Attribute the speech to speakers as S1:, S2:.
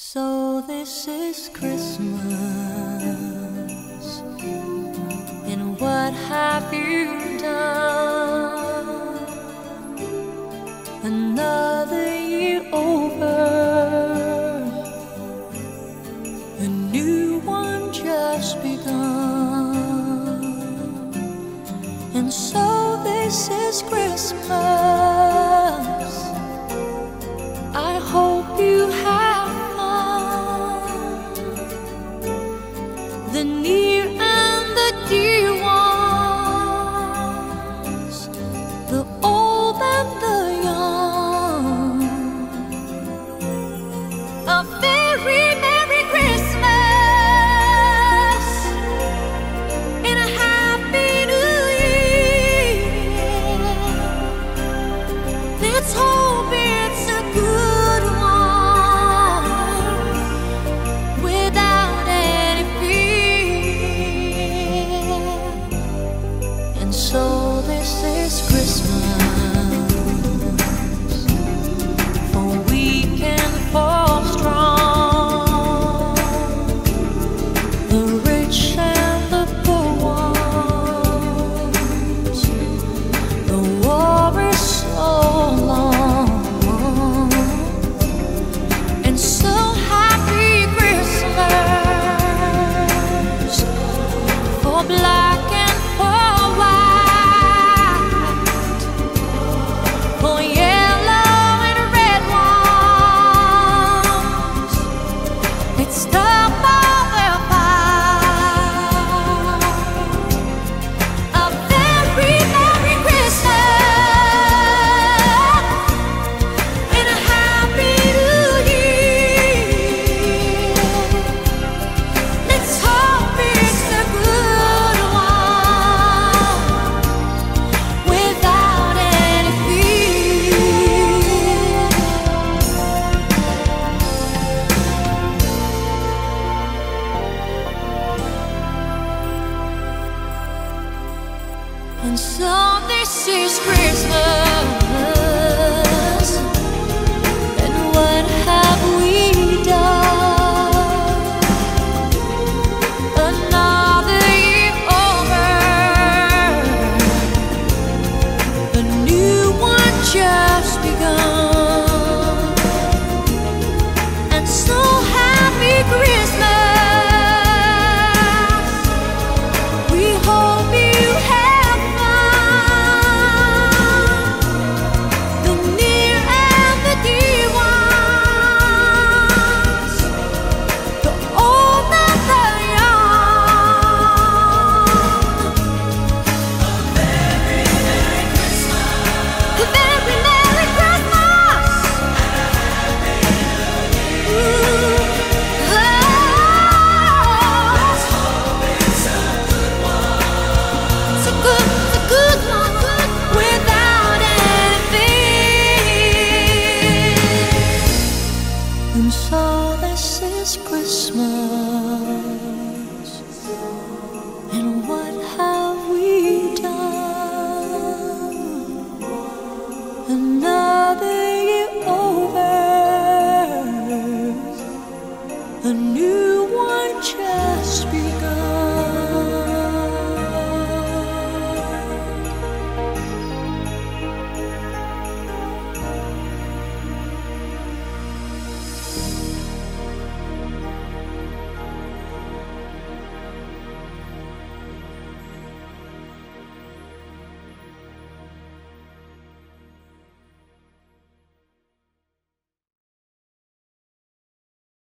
S1: So this is Christmas, and what have you done? Another year over, a new one just begun, and so this is Christmas. the near and the dear ones, the old and the young. A very merry Christmas and a happy new year. Let's hold. so this is Christmas.